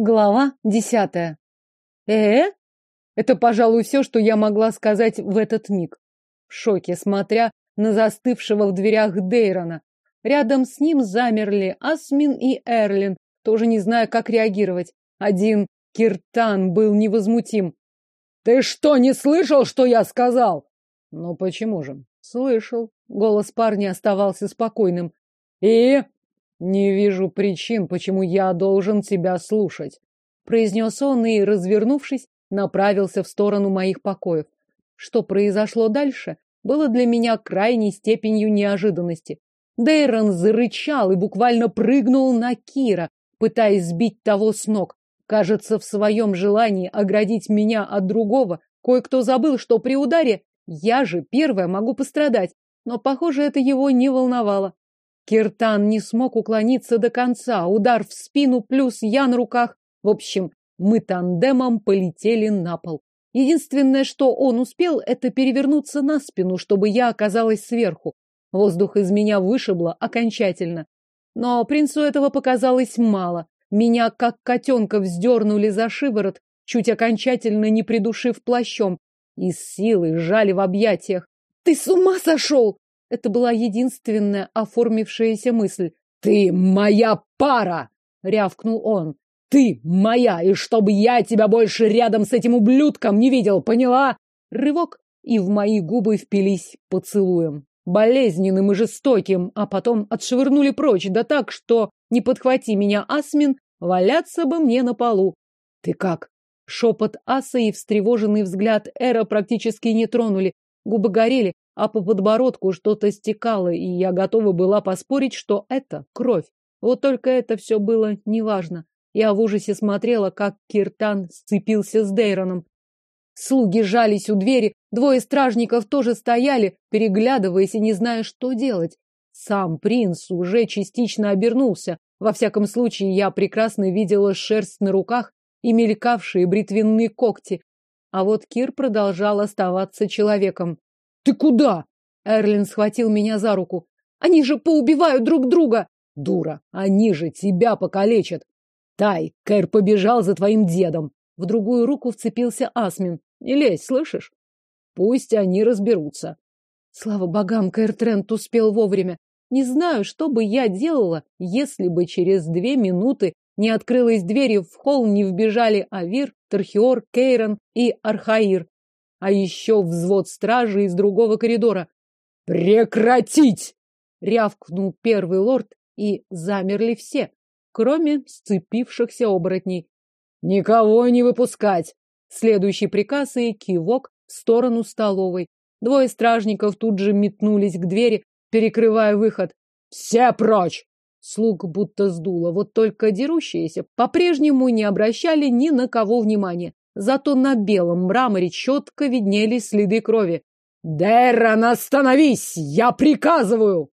Глава десятая. Э? Это, пожалуй, все, что я могла сказать в этот миг. В шоке, смотря на застывшего в дверях Дейрона. Рядом с ним замерли Асмин и Эрлин, тоже не зная, как реагировать. Один Киртан был невозмутим. «Ты что, не слышал, что я сказал?» «Ну почему же?» «Слышал». Голос парня оставался спокойным. «И?» «Не вижу причин, почему я должен тебя слушать», — произнес он и, развернувшись, направился в сторону моих покоев. Что произошло дальше, было для меня крайней степенью неожиданности. Дейрон зарычал и буквально прыгнул на Кира, пытаясь сбить того с ног. Кажется, в своем желании оградить меня от другого, кое-кто забыл, что при ударе я же первая могу пострадать, но, похоже, это его не волновало. Киртан не смог уклониться до конца. Удар в спину плюс я на руках. В общем, мы тандемом полетели на пол. Единственное, что он успел, это перевернуться на спину, чтобы я оказалась сверху. Воздух из меня вышибло окончательно. Но принцу этого показалось мало. Меня, как котенка, вздернули за шиворот, чуть окончательно не придушив плащом, и с силой сжали в объятиях. «Ты с ума сошел!» Это была единственная оформившаяся мысль. «Ты моя пара!» — рявкнул он. «Ты моя, и чтобы я тебя больше рядом с этим ублюдком не видел, поняла?» Рывок, и в мои губы впились поцелуем. Болезненным и жестоким, а потом отшвырнули прочь, да так, что, не подхвати меня, Асмин, валяться бы мне на полу. «Ты как?» Шепот Аса и встревоженный взгляд Эра практически не тронули. Губы горели, а по подбородку что-то стекало, и я готова была поспорить, что это кровь. Вот только это все было неважно. Я в ужасе смотрела, как Киртан сцепился с Дейроном. Слуги жались у двери, двое стражников тоже стояли, переглядываясь и не зная, что делать. Сам принц уже частично обернулся. Во всяком случае, я прекрасно видела шерсть на руках и мелькавшие бритвенные когти. А вот Кир продолжал оставаться человеком. Ты куда? Эрлин схватил меня за руку. Они же поубивают друг друга. Дура, они же тебя покалечат. Тай, Кэр побежал за твоим дедом. В другую руку вцепился Асмин. Не лезь, слышишь? Пусть они разберутся. Слава богам, Кэр Трент успел вовремя. Не знаю, что бы я делала, если бы через две минуты не открылась дверь и в холл не вбежали Авир, Тархиор, Кейрон и Архаир а еще взвод стражи из другого коридора. «Прекратить!» — рявкнул первый лорд, и замерли все, кроме сцепившихся оборотней. «Никого не выпускать!» Следующий приказ и кивок в сторону столовой. Двое стражников тут же метнулись к двери, перекрывая выход. «Все прочь!» Слуг будто сдуло, вот только дерущиеся по-прежнему не обращали ни на кого внимания. Зато на белом мраморе четко виднелись следы крови. «Дэррон, остановись! Я приказываю!»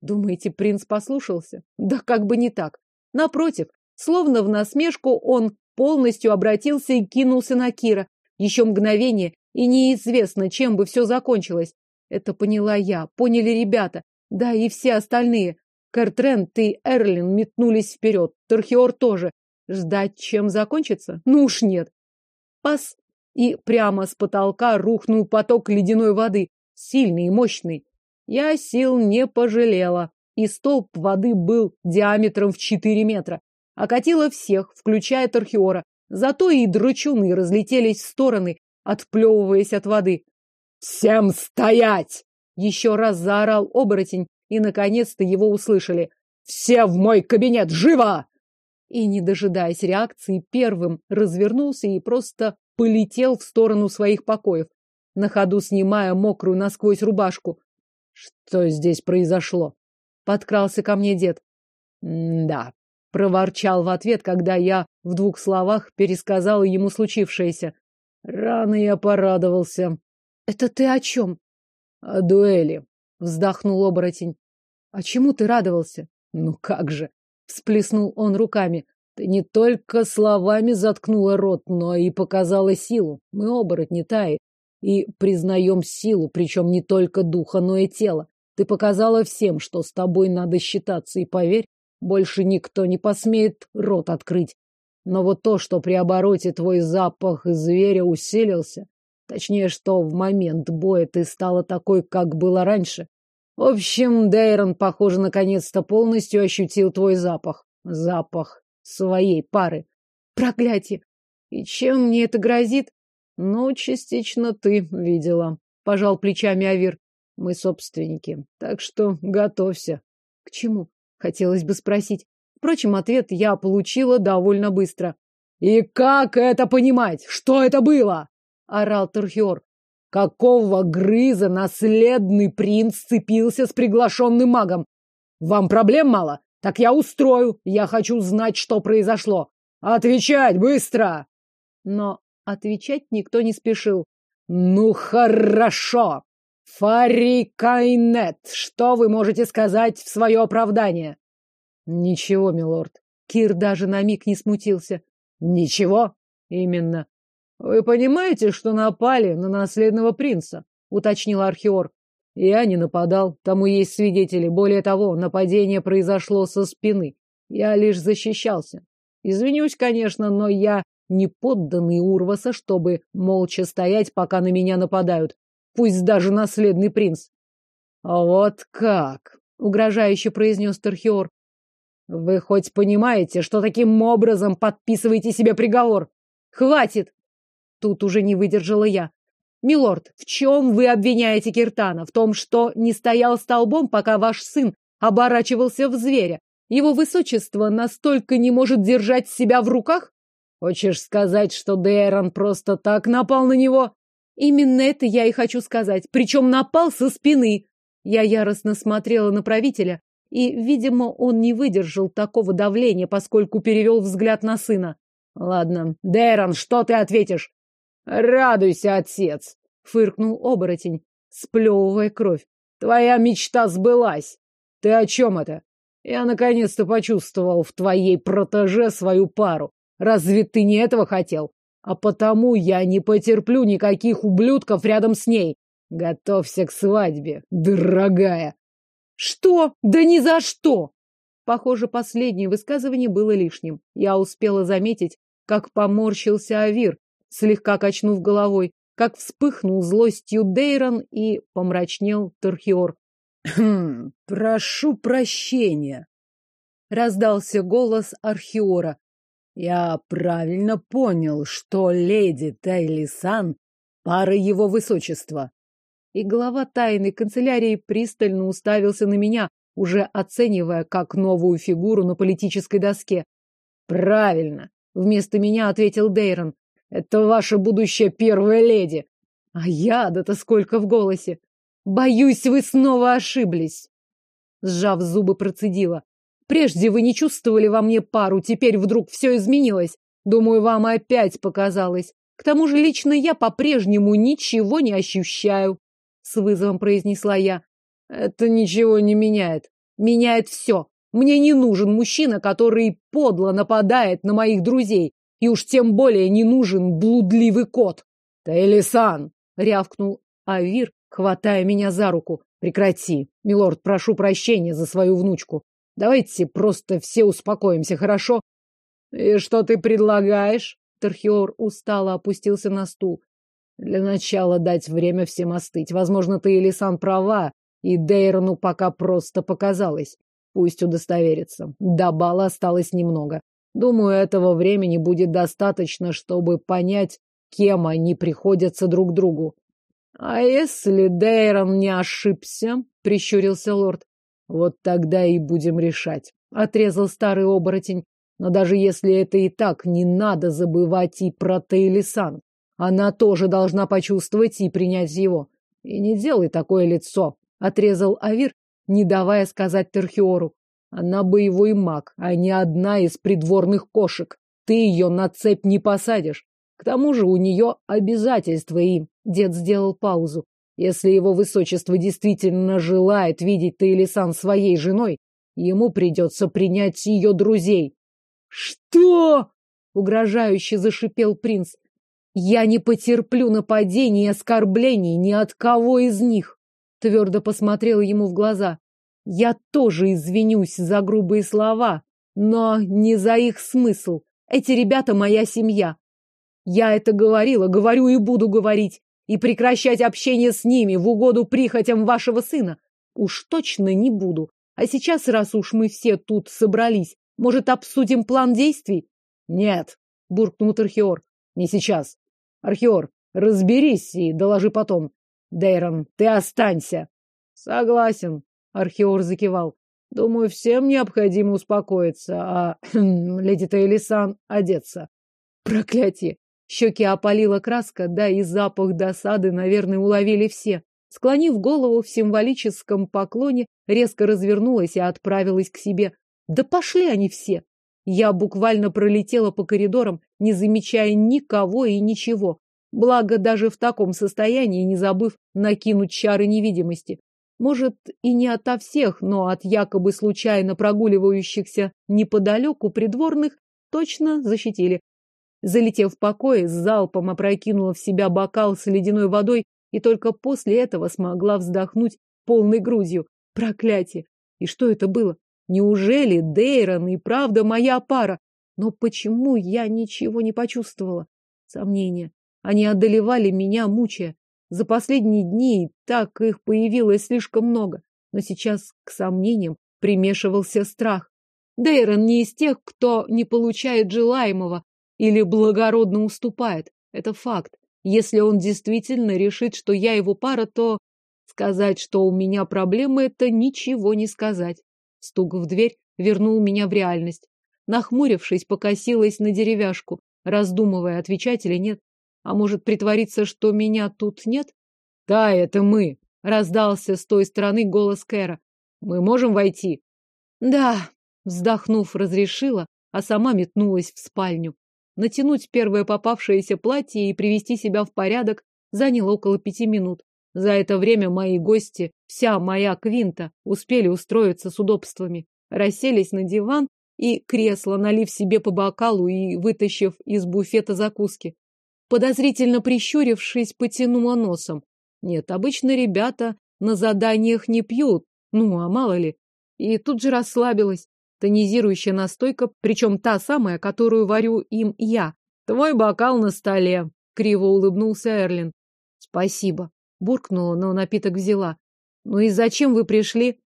Думаете, принц послушался? Да как бы не так. Напротив, словно в насмешку, он полностью обратился и кинулся на Кира. Еще мгновение, и неизвестно, чем бы все закончилось. Это поняла я, поняли ребята, да и все остальные. Кертрент и Эрлин метнулись вперед, Торхиор тоже. Ждать, чем закончится? Ну уж нет пас, и прямо с потолка рухнул поток ледяной воды, сильный и мощный. Я сил не пожалела, и столб воды был диаметром в четыре метра. Окатило всех, включая Торхиора. Зато и драчуны разлетелись в стороны, отплевываясь от воды. «Всем стоять!» Еще раз заорал оборотень, и наконец-то его услышали. «Все в мой кабинет! Живо!» И, не дожидаясь реакции, первым развернулся и просто полетел в сторону своих покоев, на ходу снимая мокрую насквозь рубашку. Что здесь произошло? Подкрался ко мне дед. да, проворчал в ответ, когда я в двух словах пересказал ему случившееся. Рано я порадовался. Это ты о чем? О дуэли, вздохнул оборотень. А чему ты радовался? Ну как же? Всплеснул он руками. Ты не только словами заткнула рот, но и показала силу. Мы оборотни Таи. И признаем силу, причем не только духа, но и тела. Ты показала всем, что с тобой надо считаться, и поверь, больше никто не посмеет рот открыть. Но вот то, что при обороте твой запах зверя усилился, точнее, что в момент боя ты стала такой, как было раньше. В общем, Дейрон, похоже, наконец-то полностью ощутил твой запах. Запах своей пары. Проклятие! И чем мне это грозит? Ну, частично ты видела. Пожал плечами Авир. Мы собственники. Так что готовься. К чему? Хотелось бы спросить. Впрочем, ответ я получила довольно быстро. «И как это понимать? Что это было?» — орал Турхиор. «Какого грыза наследный принц сцепился с приглашенным магом? Вам проблем мало? Так я устрою. Я хочу знать, что произошло. Отвечать быстро!» Но отвечать никто не спешил. «Ну, хорошо! Фари Кайнет, что вы можете сказать в свое оправдание?» Ничего, милорд. Кир даже на миг не смутился. Ничего? Именно. Вы понимаете, что напали на наследного принца? Уточнил Архиор. Я не нападал, тому есть свидетели. Более того, нападение произошло со спины. Я лишь защищался. Извинюсь, конечно, но я не подданный Урваса, чтобы молча стоять, пока на меня нападают. Пусть даже наследный принц. Вот как, угрожающе произнес Тархиор. Вы хоть понимаете, что таким образом подписываете себе приговор? Хватит! Тут уже не выдержала я. Милорд, в чем вы обвиняете Киртана? В том, что не стоял столбом, пока ваш сын оборачивался в зверя? Его высочество настолько не может держать себя в руках? Хочешь сказать, что Дейрон просто так напал на него? Именно это я и хочу сказать. Причем напал со спины. Я яростно смотрела на правителя, и, видимо, он не выдержал такого давления, поскольку перевел взгляд на сына. Ладно, Дэрон, что ты ответишь? Радуйся, отец, фыркнул оборотень, сплевывая кровь. Твоя мечта сбылась. Ты о чем это? Я наконец-то почувствовал в твоей протеже свою пару. Разве ты не этого хотел? А потому я не потерплю никаких ублюдков рядом с ней. Готовься к свадьбе, дорогая. Что? Да ни за что! Похоже, последнее высказывание было лишним. Я успела заметить, как поморщился Авир, слегка качнув головой, как вспыхнул злостью Дейрон и помрачнел Терхиор. «Хм, прошу прощения!» Раздался голос Архиора. «Я правильно понял, что леди Тайлисан — пара его высочества и глава тайной канцелярии пристально уставился на меня, уже оценивая как новую фигуру на политической доске. Правильно, вместо меня ответил Дейрон. Это ваша будущая первая леди. А я да-то сколько в голосе. Боюсь, вы снова ошиблись. Сжав зубы, процедила. Прежде вы не чувствовали во мне пару, теперь вдруг все изменилось. Думаю, вам опять показалось. К тому же лично я по-прежнему ничего не ощущаю с вызовом произнесла я. Это ничего не меняет. Меняет все. Мне не нужен мужчина, который подло нападает на моих друзей. И уж тем более не нужен блудливый кот. Таэлисан! рявкнул Авир, хватая меня за руку. Прекрати. Милорд, прошу прощения за свою внучку. Давайте просто все успокоимся, хорошо? И что ты предлагаешь? Тархиор устало опустился на стул. Для начала дать время всем остыть. Возможно, ты или сам права, и Дейрону пока просто показалось. Пусть удостоверится. До бала осталось немного. Думаю, этого времени будет достаточно, чтобы понять, кем они приходятся друг другу. А если Дейрон не ошибся, прищурился лорд, вот тогда и будем решать. Отрезал старый оборотень. Но даже если это и так, не надо забывать и про Тейлисан. Она тоже должна почувствовать и принять его. И не делай такое лицо, отрезал Авир, не давая сказать Терхиору. Она боевой маг, а не одна из придворных кошек. Ты ее на цепь не посадишь. К тому же у нее обязательства им. Дед сделал паузу. Если его высочество действительно желает видеть Таилисан своей женой, ему придется принять ее друзей. Что? Угрожающе зашипел принц. Я не потерплю нападений и оскорблений ни от кого из них. Твердо посмотрела ему в глаза. Я тоже извинюсь за грубые слова, но не за их смысл. Эти ребята моя семья. Я это говорила, говорю и буду говорить. И прекращать общение с ними в угоду прихотям вашего сына. Уж точно не буду. А сейчас, раз уж мы все тут собрались, может, обсудим план действий? Нет, буркнул Архиор. Не сейчас. Архиор, разберись и доложи потом. Дейрон, ты останься. Согласен, Архиор закивал. Думаю, всем необходимо успокоиться, а леди Тейлисан одеться. Проклятие! Щеки опалила краска, да и запах досады, наверное, уловили все. Склонив голову в символическом поклоне, резко развернулась и отправилась к себе. Да пошли они все! Я буквально пролетела по коридорам, не замечая никого и ничего. Благо, даже в таком состоянии, не забыв накинуть чары невидимости. Может, и не ото всех, но от якобы случайно прогуливающихся неподалеку придворных точно защитили. Залетев в покое, с залпом опрокинула в себя бокал с ледяной водой и только после этого смогла вздохнуть полной грудью. Проклятие! И что это было? Неужели Дейрон и правда моя пара? Но почему я ничего не почувствовала? Сомнения. Они одолевали меня, мучая. За последние дни так их появилось слишком много. Но сейчас к сомнениям примешивался страх. Дейрон не из тех, кто не получает желаемого или благородно уступает. Это факт. Если он действительно решит, что я его пара, то сказать, что у меня проблемы, это ничего не сказать. Стук в дверь вернул меня в реальность. Нахмурившись, покосилась на деревяшку, раздумывая, отвечать или нет. А может, притвориться, что меня тут нет? Да, это мы, раздался с той стороны голос Кэра. Мы можем войти? Да, вздохнув, разрешила, а сама метнулась в спальню. Натянуть первое попавшееся платье и привести себя в порядок заняло около пяти минут. За это время мои гости, вся моя квинта, успели устроиться с удобствами. Расселись на диван и кресло, налив себе по бокалу и вытащив из буфета закуски. Подозрительно прищурившись, потянула носом. Нет, обычно ребята на заданиях не пьют, ну, а мало ли. И тут же расслабилась. Тонизирующая настойка, причем та самая, которую варю им я. Твой бокал на столе, криво улыбнулся Эрлин. Спасибо, буркнула, но напиток взяла. Ну и зачем вы пришли?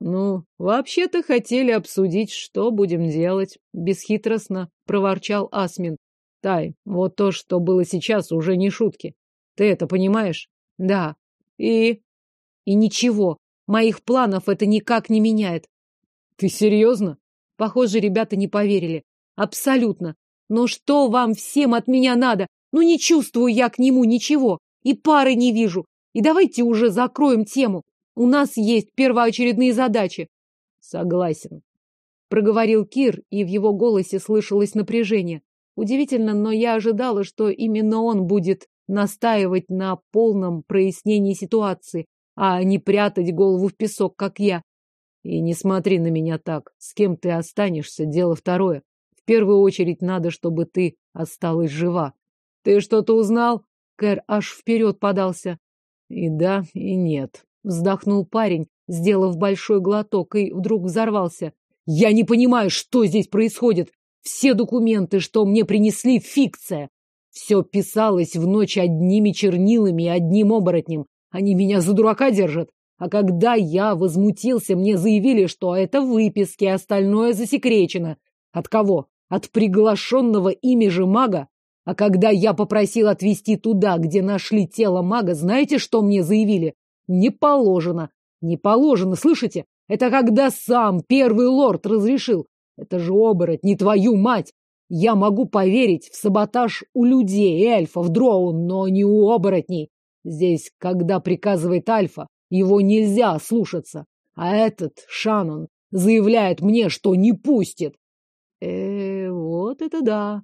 Ну, вообще-то хотели обсудить, что будем делать, бесхитростно проворчал Асмин. Тай, вот то, что было сейчас, уже не шутки. Ты это понимаешь? Да. И? И ничего. Моих планов это никак не меняет. Ты серьезно? Похоже, ребята не поверили. Абсолютно. Но что вам всем от меня надо? Ну не чувствую я к нему ничего. И пары не вижу. И давайте уже закроем тему. У нас есть первоочередные задачи. Согласен. Проговорил Кир, и в его голосе слышалось напряжение. Удивительно, но я ожидала, что именно он будет настаивать на полном прояснении ситуации, а не прятать голову в песок, как я. И не смотри на меня так. С кем ты останешься, дело второе. В первую очередь надо, чтобы ты осталась жива. Ты что-то узнал? Кэр аж вперед подался. И да, и нет. Вздохнул парень, сделав большой глоток, и вдруг взорвался. Я не понимаю, что здесь происходит. Все документы, что мне принесли, фикция. Все писалось в ночь одними чернилами и одним оборотнем. Они меня за дурака держат. А когда я возмутился, мне заявили, что это выписки, а остальное засекречено. От кого? От приглашенного ими же мага? А когда я попросил отвезти туда, где нашли тело мага, знаете, что мне заявили? Не положено. Не положено, слышите? Это когда сам первый лорд разрешил. Это же оборот, не твою мать! Я могу поверить в саботаж у людей, эльфов, дроун, но не у оборотней. Здесь, когда приказывает альфа, его нельзя слушаться. А этот, Шанон, заявляет мне, что не пустит. Э, вот это да.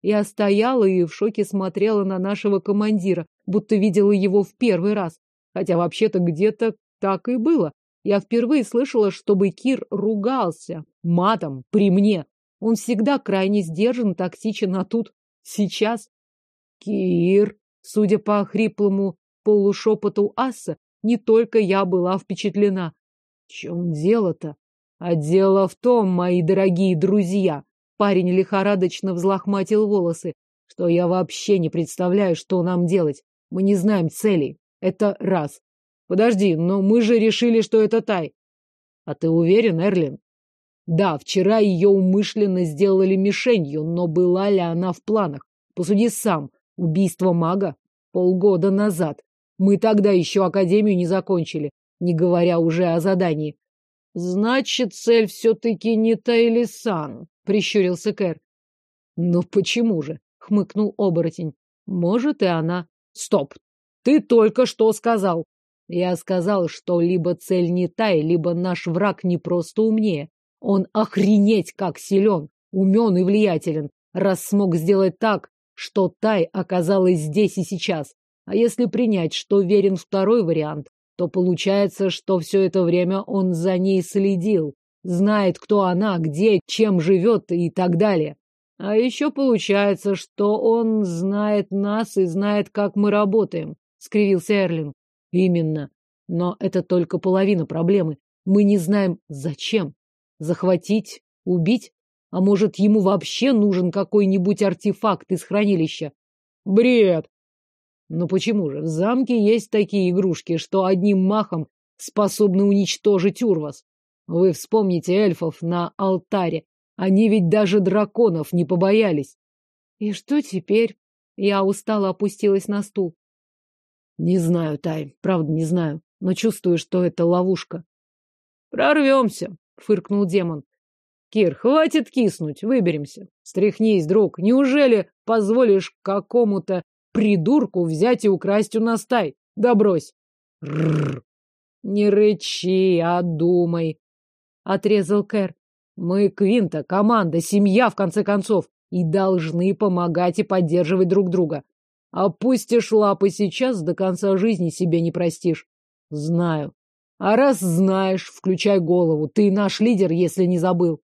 Я стояла и в шоке смотрела на нашего командира, будто видела его в первый раз. Хотя вообще-то где-то так и было. Я впервые слышала, чтобы Кир ругался матом при мне. Он всегда крайне сдержан, токсичен, а тут сейчас Кир, судя по хриплому полушепоту Аса, не только я была впечатлена. В чем дело-то? А дело в том, мои дорогие друзья, Парень лихорадочно взлохматил волосы. Что я вообще не представляю, что нам делать. Мы не знаем целей. Это раз. Подожди, но мы же решили, что это Тай. А ты уверен, Эрлин? Да, вчера ее умышленно сделали мишенью, но была ли она в планах? Посуди сам. Убийство мага полгода назад. Мы тогда еще академию не закончили, не говоря уже о задании. Значит, цель все-таки не Тайлисан, прищурился Кэр. Но почему же? хмыкнул оборотень. Может, и она. Стоп. Ты только что сказал. Я сказал, что либо цель не Тай, либо наш враг не просто умнее. Он охренеть как силен, умен и влиятелен, раз смог сделать так, что Тай оказалась здесь и сейчас. А если принять, что верен второй вариант, то получается, что все это время он за ней следил, знает, кто она, где, чем живет и так далее. А еще получается, что он знает нас и знает, как мы работаем, — скривился Эрлин. Именно. Но это только половина проблемы. Мы не знаем, зачем. Захватить? Убить? А может, ему вообще нужен какой-нибудь артефакт из хранилища? Бред! Но почему же? В замке есть такие игрушки, что одним махом способны уничтожить Урвас. Вы вспомните эльфов на алтаре. Они ведь даже драконов не побоялись. И что теперь? Я устало опустилась на стул. Не знаю, Тай, правда не знаю, но чувствую, что это ловушка. Прорвемся, фыркнул демон. Кир, хватит киснуть, выберемся. Стряхнись, друг. Неужели позволишь какому-то придурку взять и украсть у нас тай. Да брось. Рррр. Не рычи, а думай. Отрезал Кэр. Мы Квинта, команда, семья, в конце концов, и должны помогать и поддерживать друг друга. Опустишь лапы сейчас, до конца жизни себе не простишь. Знаю. А раз знаешь, включай голову. Ты наш лидер, если не забыл.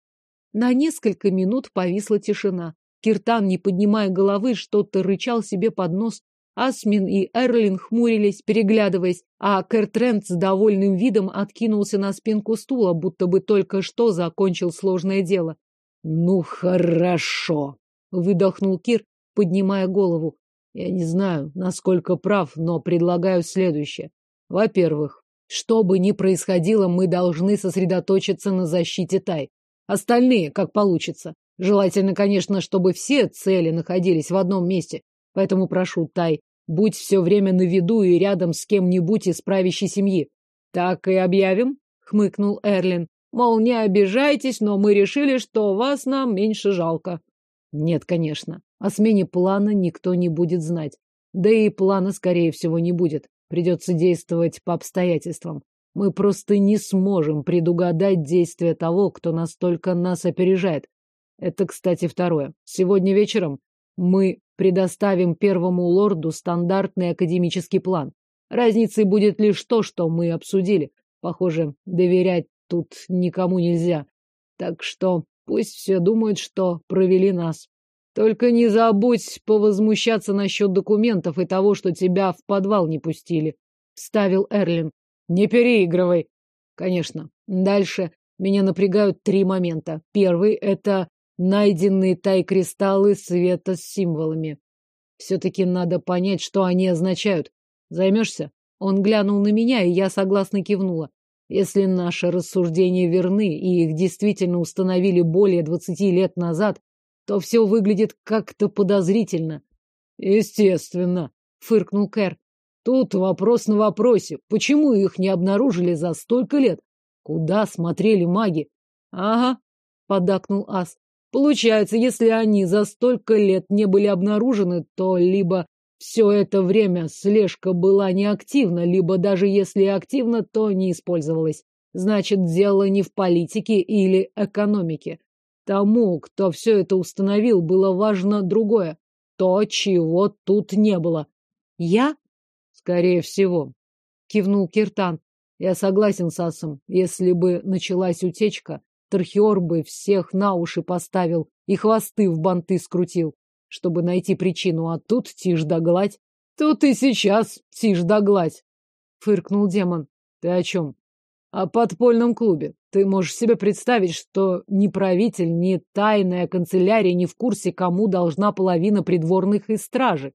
На несколько минут повисла тишина. Киртан, не поднимая головы, что-то рычал себе под нос. Асмин и Эрлин хмурились, переглядываясь, а Кертрент с довольным видом откинулся на спинку стула, будто бы только что закончил сложное дело. «Ну, хорошо!» — выдохнул Кир, поднимая голову. «Я не знаю, насколько прав, но предлагаю следующее. Во-первых, что бы ни происходило, мы должны сосредоточиться на защите Тай. Остальные, как получится. Желательно, конечно, чтобы все цели находились в одном месте. Поэтому прошу, Тай, будь все время на виду и рядом с кем-нибудь из правящей семьи. Так и объявим, хмыкнул Эрлин. Мол, не обижайтесь, но мы решили, что вас нам меньше жалко. Нет, конечно. О смене плана никто не будет знать. Да и плана, скорее всего, не будет. Придется действовать по обстоятельствам. Мы просто не сможем предугадать действия того, кто настолько нас опережает. Это, кстати, второе. Сегодня вечером мы предоставим первому лорду стандартный академический план. Разницей будет лишь то, что мы обсудили. Похоже, доверять тут никому нельзя. Так что пусть все думают, что провели нас. Только не забудь повозмущаться насчет документов и того, что тебя в подвал не пустили. Вставил Эрлин. Не переигрывай. Конечно. Дальше меня напрягают три момента. Первый — это найденные тай-кристаллы света с символами. Все-таки надо понять, что они означают. Займешься? Он глянул на меня, и я согласно кивнула. Если наши рассуждения верны, и их действительно установили более двадцати лет назад, то все выглядит как-то подозрительно. Естественно, фыркнул Кэр. Тут вопрос на вопросе. Почему их не обнаружили за столько лет? Куда смотрели маги? Ага, подакнул Ас. Получается, если они за столько лет не были обнаружены, то либо все это время слежка была неактивна, либо даже если активна, то не использовалась. Значит, дело не в политике или экономике. Тому, кто все это установил, было важно другое. То, чего тут не было. Я? Скорее всего. Кивнул Киртан. Я согласен с Асом. Если бы началась утечка, Тархиор бы всех на уши поставил и хвосты в банты скрутил, чтобы найти причину, а тут тишь да гладь. Тут и сейчас тишь да гладь, фыркнул демон. Ты о чем? О подпольном клубе. Ты можешь себе представить, что ни правитель, ни тайная канцелярия не в курсе, кому должна половина придворных и стражи.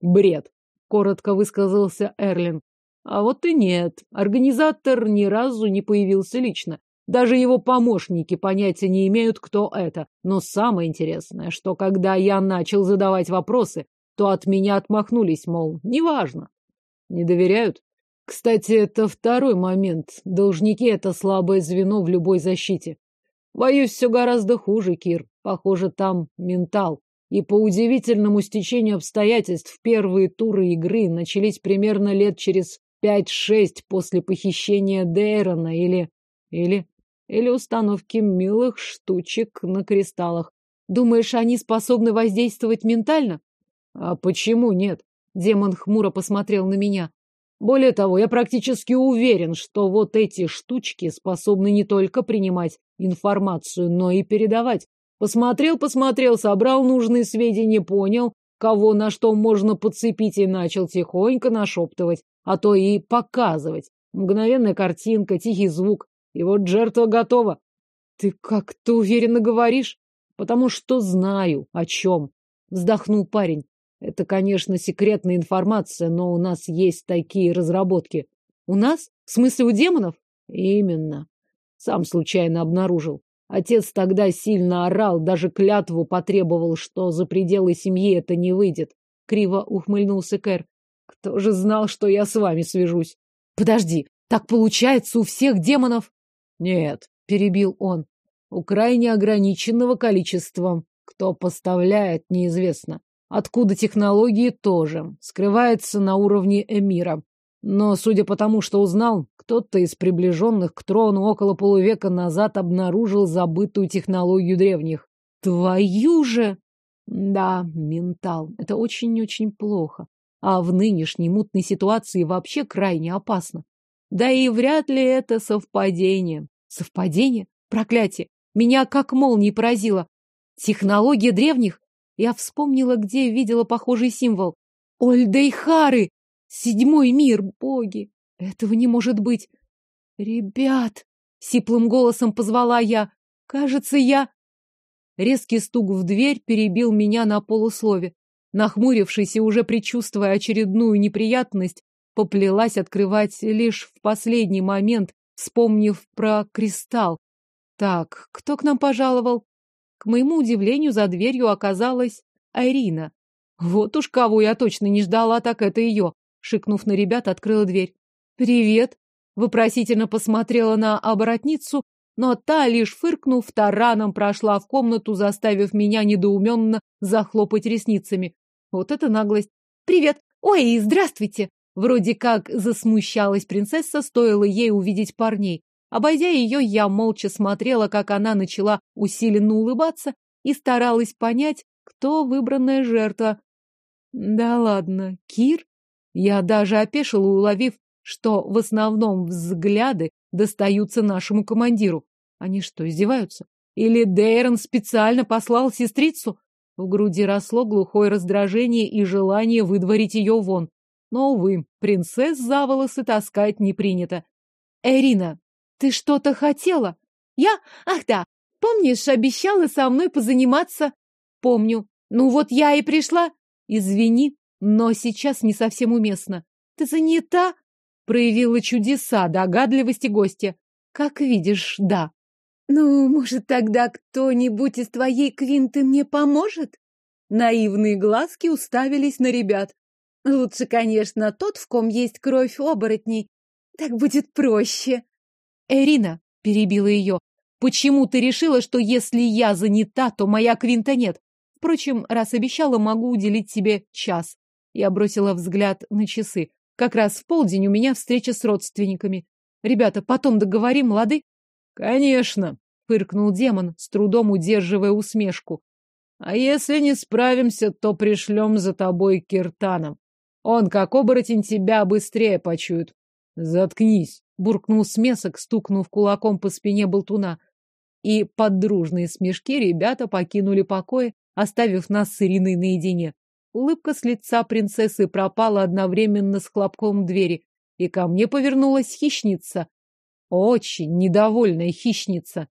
Бред, коротко высказался Эрлин. А вот и нет. Организатор ни разу не появился лично. Даже его помощники понятия не имеют, кто это. Но самое интересное, что когда я начал задавать вопросы, то от меня отмахнулись, мол, неважно. Не доверяют? Кстати, это второй момент. Должники — это слабое звено в любой защите. Боюсь, все гораздо хуже, Кир. Похоже, там ментал. И по удивительному стечению обстоятельств первые туры игры начались примерно лет через пять-шесть после похищения Дейрона или... или... или установки милых штучек на кристаллах. Думаешь, они способны воздействовать ментально? А почему нет? Демон хмуро посмотрел на меня. Более того, я практически уверен, что вот эти штучки способны не только принимать информацию, но и передавать. Посмотрел, посмотрел, собрал нужные сведения, понял, кого на что можно подцепить и начал тихонько нашептывать, а то и показывать. Мгновенная картинка, тихий звук, и вот жертва готова. Ты как-то уверенно говоришь, потому что знаю, о чем. Вздохнул парень. Это, конечно, секретная информация, но у нас есть такие разработки. У нас? В смысле, у демонов? Именно. Сам случайно обнаружил. Отец тогда сильно орал, даже клятву потребовал, что за пределы семьи это не выйдет. Криво ухмыльнулся Кэр. Кто же знал, что я с вами свяжусь? Подожди, так получается у всех демонов? Нет, перебил он. У крайне ограниченного количества. Кто поставляет, неизвестно. Откуда технологии тоже. Скрывается на уровне эмира. Но, судя по тому, что узнал, кто-то из приближенных к трону около полувека назад обнаружил забытую технологию древних. Твою же! Да, ментал. Это очень-очень плохо. А в нынешней мутной ситуации вообще крайне опасно. Да и вряд ли это совпадение. Совпадение? Проклятие! Меня как молнией поразило. Технология древних? Я вспомнила, где видела похожий символ. Ольдейхары! Седьмой мир, боги! Этого не может быть. Ребят! Сиплым голосом позвала я. Кажется, я... Резкий стук в дверь перебил меня на полуслове. Нахмурившись и уже предчувствуя очередную неприятность, поплелась открывать лишь в последний момент, вспомнив про кристалл. Так, кто к нам пожаловал? К моему удивлению, за дверью оказалась Айрина. Вот уж кого я точно не ждала, так это ее. Шикнув на ребят, открыла дверь. «Привет!» Вопросительно посмотрела на оборотницу, но та, лишь фыркнув, тараном прошла в комнату, заставив меня недоуменно захлопать ресницами. Вот это наглость. «Привет! Ой, здравствуйте!» Вроде как засмущалась принцесса, стоило ей увидеть парней. Обойдя ее, я молча смотрела, как она начала усиленно улыбаться и старалась понять, кто выбранная жертва. Да ладно, Кир? Я даже опешила, уловив, что в основном взгляды достаются нашему командиру. Они что, издеваются? Или Дейрон специально послал сестрицу? В груди росло глухое раздражение и желание выдворить ее вон. Но, увы, принцесс за волосы таскать не принято. «Эрина, ты что-то хотела? Я? Ах да, помнишь, обещала со мной позаниматься? Помню. Ну вот я и пришла. Извини, но сейчас не совсем уместно. Ты занята? Проявила чудеса догадливости гостя. Как видишь, да. Ну, может, тогда кто-нибудь из твоей квинты мне поможет? Наивные глазки уставились на ребят. Лучше, конечно, тот, в ком есть кровь оборотней. Так будет проще. Эрина, перебила ее, почему ты решила, что если я занята, то моя Квинта нет? Впрочем, раз обещала, могу уделить тебе час. Я бросила взгляд на часы. Как раз в полдень у меня встреча с родственниками. Ребята, потом договорим, лады? Конечно, фыркнул демон, с трудом удерживая усмешку. А если не справимся, то пришлем за тобой Киртаном. Он, как оборотень, тебя быстрее почует. Заткнись буркнул смесок, стукнув кулаком по спине болтуна. И под дружные смешки ребята покинули покои, оставив нас с Ириной наедине. Улыбка с лица принцессы пропала одновременно с хлопком двери, и ко мне повернулась хищница. Очень недовольная хищница.